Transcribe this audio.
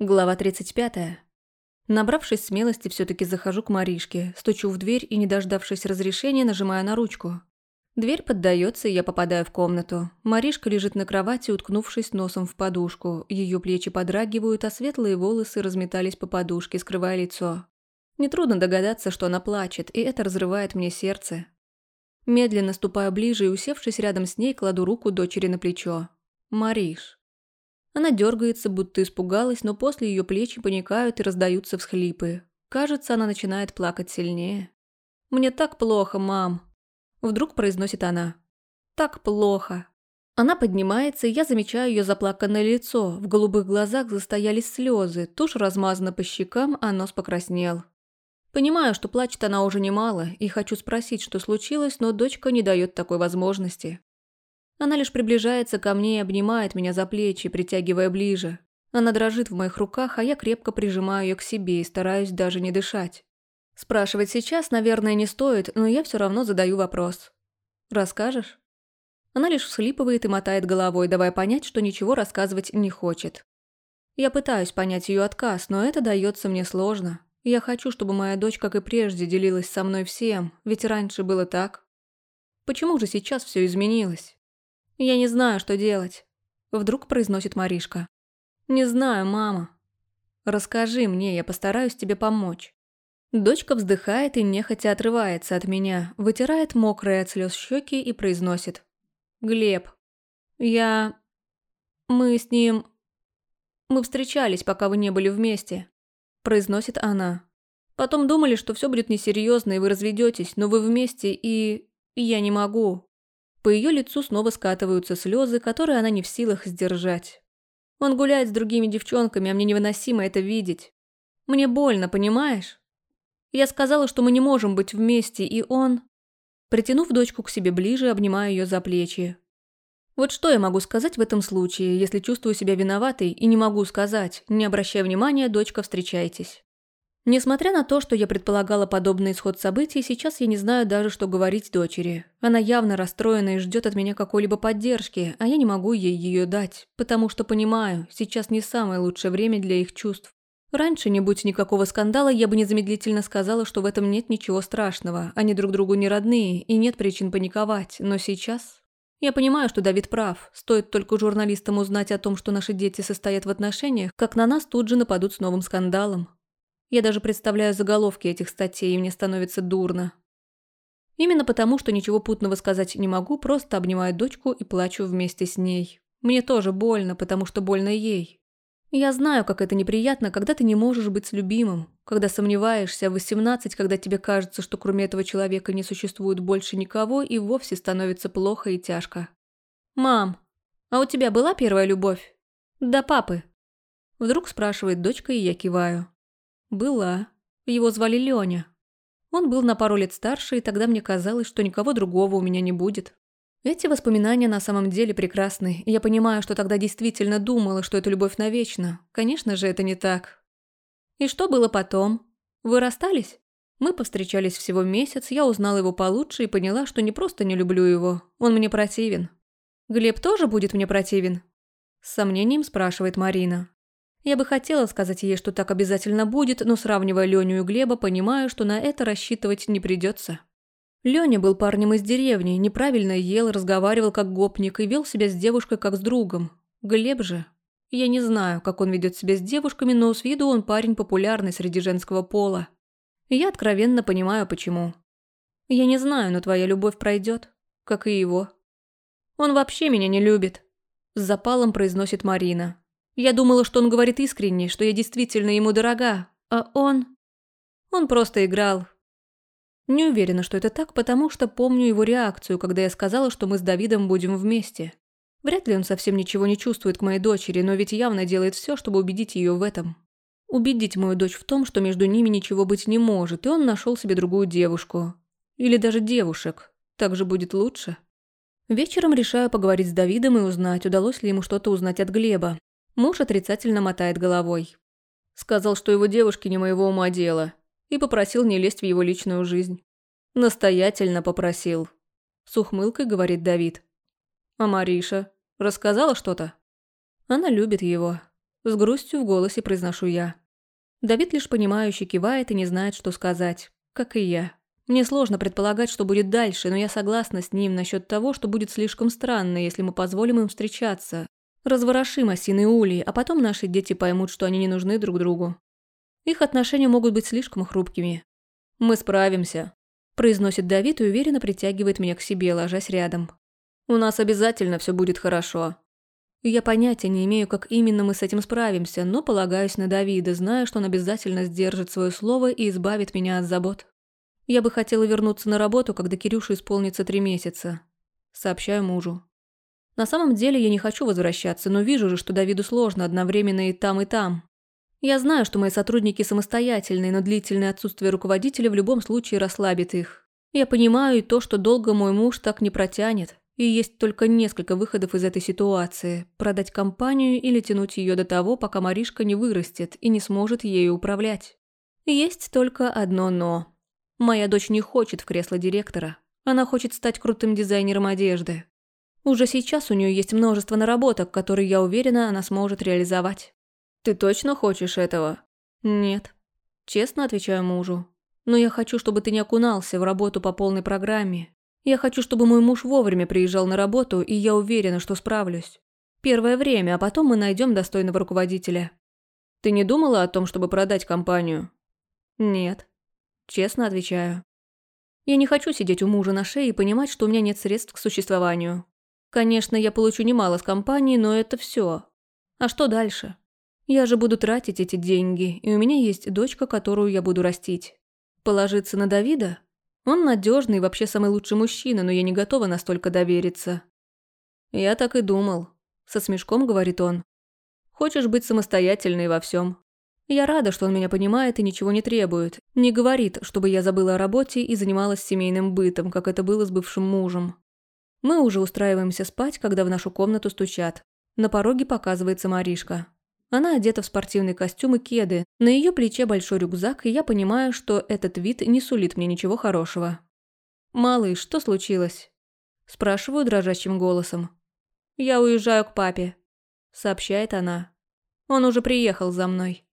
Глава 35. Набравшись смелости, все таки захожу к Маришке, стучу в дверь и, не дождавшись разрешения, нажимаю на ручку. Дверь поддается, и я попадаю в комнату. Маришка лежит на кровати, уткнувшись носом в подушку. Ее плечи подрагивают, а светлые волосы разметались по подушке, скрывая лицо. Нетрудно догадаться, что она плачет, и это разрывает мне сердце. Медленно ступаю ближе и, усевшись рядом с ней, кладу руку дочери на плечо. «Мариш». Она дергается, будто испугалась, но после ее плечи паникают и раздаются всхлипы. Кажется, она начинает плакать сильнее. «Мне так плохо, мам!» Вдруг произносит она. «Так плохо!» Она поднимается, и я замечаю ее заплаканное лицо. В голубых глазах застоялись слезы, тушь размазана по щекам, а нос покраснел. Понимаю, что плачет она уже немало, и хочу спросить, что случилось, но дочка не дает такой возможности. Она лишь приближается ко мне и обнимает меня за плечи, притягивая ближе. Она дрожит в моих руках, а я крепко прижимаю ее к себе и стараюсь даже не дышать. Спрашивать сейчас, наверное, не стоит, но я все равно задаю вопрос. «Расскажешь?» Она лишь всхлипывает и мотает головой, давая понять, что ничего рассказывать не хочет. Я пытаюсь понять ее отказ, но это дается мне сложно. Я хочу, чтобы моя дочь, как и прежде, делилась со мной всем, ведь раньше было так. Почему же сейчас все изменилось? «Я не знаю, что делать», – вдруг произносит Маришка. «Не знаю, мама». «Расскажи мне, я постараюсь тебе помочь». Дочка вздыхает и нехотя отрывается от меня, вытирает мокрые от слез щеки и произносит. «Глеб, я... Мы с ним... Мы встречались, пока вы не были вместе», – произносит она. «Потом думали, что все будет несерьезно и вы разведетесь, но вы вместе и... Я не могу. По ее лицу снова скатываются слезы, которые она не в силах сдержать. Он гуляет с другими девчонками, а мне невыносимо это видеть. Мне больно, понимаешь? Я сказала, что мы не можем быть вместе, и он... Притянув дочку к себе ближе, обнимаю ее за плечи. Вот что я могу сказать в этом случае, если чувствую себя виноватой и не могу сказать, не обращая внимания, дочка, встречайтесь. Несмотря на то, что я предполагала подобный исход событий, сейчас я не знаю даже, что говорить дочери. Она явно расстроена и ждет от меня какой-либо поддержки, а я не могу ей ее дать, потому что понимаю, сейчас не самое лучшее время для их чувств. Раньше, не будь никакого скандала, я бы незамедлительно сказала, что в этом нет ничего страшного, они друг другу не родные, и нет причин паниковать, но сейчас... Я понимаю, что Давид прав. Стоит только журналистам узнать о том, что наши дети состоят в отношениях, как на нас тут же нападут с новым скандалом. Я даже представляю заголовки этих статей, и мне становится дурно. Именно потому, что ничего путного сказать не могу, просто обнимаю дочку и плачу вместе с ней. Мне тоже больно, потому что больно ей. Я знаю, как это неприятно, когда ты не можешь быть с любимым, когда сомневаешься, в 18, когда тебе кажется, что кроме этого человека не существует больше никого, и вовсе становится плохо и тяжко. «Мам, а у тебя была первая любовь?» «Да папы». Вдруг спрашивает дочка, и я киваю. Была. Его звали Лёня. Он был на пару лет старше, и тогда мне казалось, что никого другого у меня не будет. Эти воспоминания на самом деле прекрасны, и я понимаю, что тогда действительно думала, что это любовь навечно. Конечно же, это не так. И что было потом? Вы расстались? Мы повстречались всего месяц, я узнала его получше и поняла, что не просто не люблю его, он мне противен. Глеб тоже будет мне противен? С сомнением спрашивает Марина. Я бы хотела сказать ей, что так обязательно будет, но сравнивая Леню и Глеба, понимаю, что на это рассчитывать не придется. Леня был парнем из деревни, неправильно ел, разговаривал как гопник и вел себя с девушкой как с другом. Глеб же... Я не знаю, как он ведет себя с девушками, но с виду он парень популярный среди женского пола. Я откровенно понимаю, почему. Я не знаю, но твоя любовь пройдет, как и его. Он вообще меня не любит. С запалом произносит Марина. Я думала, что он говорит искренне, что я действительно ему дорога, а он... Он просто играл. Не уверена, что это так, потому что помню его реакцию, когда я сказала, что мы с Давидом будем вместе. Вряд ли он совсем ничего не чувствует к моей дочери, но ведь явно делает все, чтобы убедить ее в этом. Убедить мою дочь в том, что между ними ничего быть не может, и он нашел себе другую девушку. Или даже девушек. Так же будет лучше. Вечером решаю поговорить с Давидом и узнать, удалось ли ему что-то узнать от Глеба. Муж отрицательно мотает головой. Сказал, что его девушке не моего ума дело, и попросил не лезть в его личную жизнь. Настоятельно попросил. С ухмылкой говорит Давид. А Мариша? Рассказала что-то? Она любит его. С грустью в голосе произношу я. Давид лишь понимающе кивает и не знает, что сказать. Как и я. Мне сложно предполагать, что будет дальше, но я согласна с ним насчет того, что будет слишком странно, если мы позволим им встречаться. Разворошим осиной улей, а потом наши дети поймут, что они не нужны друг другу. Их отношения могут быть слишком хрупкими. «Мы справимся», – произносит Давид и уверенно притягивает меня к себе, ложась рядом. «У нас обязательно все будет хорошо». Я понятия не имею, как именно мы с этим справимся, но полагаюсь на Давида, зная, что он обязательно сдержит свое слово и избавит меня от забот. Я бы хотела вернуться на работу, когда Кирюше исполнится три месяца. Сообщаю мужу. На самом деле я не хочу возвращаться, но вижу же, что Давиду сложно одновременно и там, и там. Я знаю, что мои сотрудники самостоятельные, но длительное отсутствие руководителя в любом случае расслабит их. Я понимаю и то, что долго мой муж так не протянет, и есть только несколько выходов из этой ситуации – продать компанию или тянуть ее до того, пока Маришка не вырастет и не сможет ею управлять. Есть только одно «но». Моя дочь не хочет в кресло директора. Она хочет стать крутым дизайнером одежды. Уже сейчас у нее есть множество наработок, которые, я уверена, она сможет реализовать. «Ты точно хочешь этого?» «Нет». Честно отвечаю мужу. «Но я хочу, чтобы ты не окунался в работу по полной программе. Я хочу, чтобы мой муж вовремя приезжал на работу, и я уверена, что справлюсь. Первое время, а потом мы найдем достойного руководителя». «Ты не думала о том, чтобы продать компанию?» «Нет». Честно отвечаю. Я не хочу сидеть у мужа на шее и понимать, что у меня нет средств к существованию. Конечно, я получу немало с компании, но это все. А что дальше? Я же буду тратить эти деньги, и у меня есть дочка, которую я буду растить. Положиться на Давида? Он надежный вообще самый лучший мужчина, но я не готова настолько довериться. Я так и думал. Со смешком говорит он. Хочешь быть самостоятельной во всем. Я рада, что он меня понимает и ничего не требует. Не говорит, чтобы я забыла о работе и занималась семейным бытом, как это было с бывшим мужем. Мы уже устраиваемся спать, когда в нашу комнату стучат. На пороге показывается Маришка. Она одета в спортивный костюм и кеды, на ее плече большой рюкзак, и я понимаю, что этот вид не сулит мне ничего хорошего. «Малыш, что случилось?» Спрашиваю дрожащим голосом. «Я уезжаю к папе», — сообщает она. «Он уже приехал за мной».